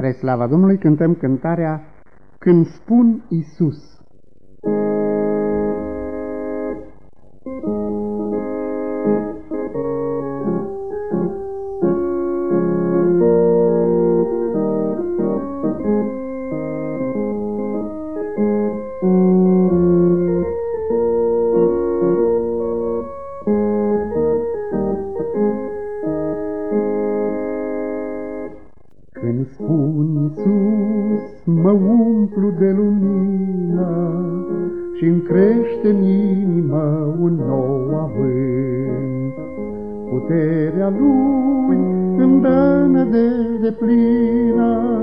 Spre slava Domnului cântăm cântarea Când spun Isus. Când mă umplu de lumină și îmi crește în inimă un nou avânt. Puterea Lui îmi dă de plină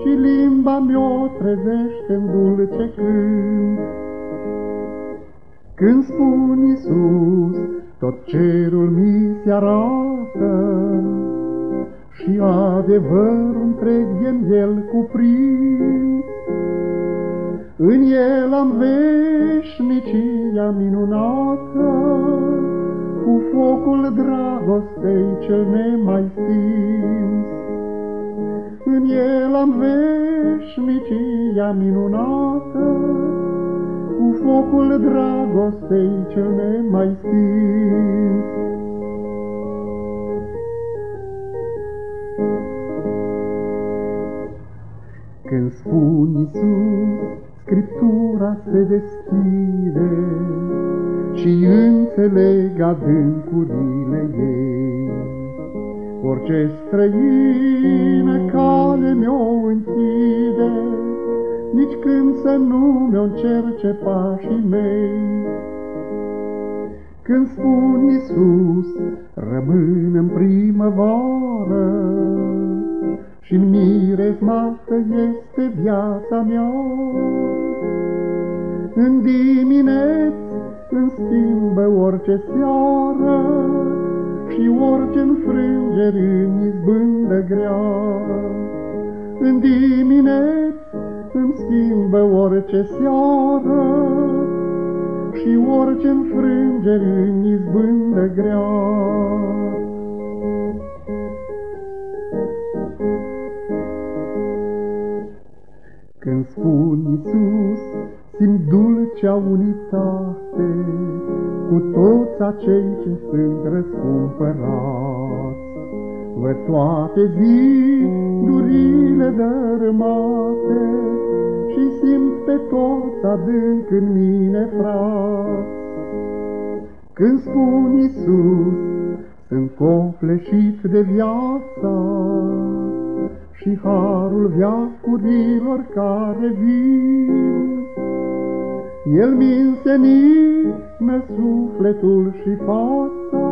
și limba mi-o trezește în dulce cânt. Când spun Iisus, tot cerul mi se arată, și adevăr întreg în el cuprins. În el am veșnicia minunată, cu focul dragostei cel nemai stins. În el am veșnicia minunată, cu focul dragostei cel nemai stins. Spun Iisus, Scriptura se deschide și înțeleg adâncurile ei. Orice străină cale mi-o închide, nici când să nu mi-o încerce pașii mei. Când spun Iisus, rămân în primăvară, și-n mirezmată este viața mea. În dimineț îmi schimbă orice seară și orice înfrângeri în izbândă grea. În dimineț îmi schimbă orice seară și orice înfrângeri în izbândă grea. Când spun Iisus, simt dulcea unitate cu toți acei ce sunt răscumpărați. Văd toate zindurile dărâmate și simt pe toți adânc în mine, frați. Când spun Iisus, sunt copleșit de viața, și harul viacurilor care vin. El mi însenină sufletul și fața,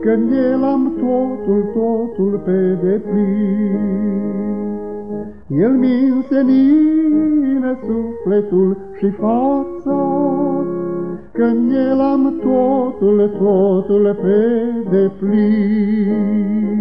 Când el am totul, totul pe deplin. El mi însenină sufletul și fața, Când el am totul, totul pe deplin.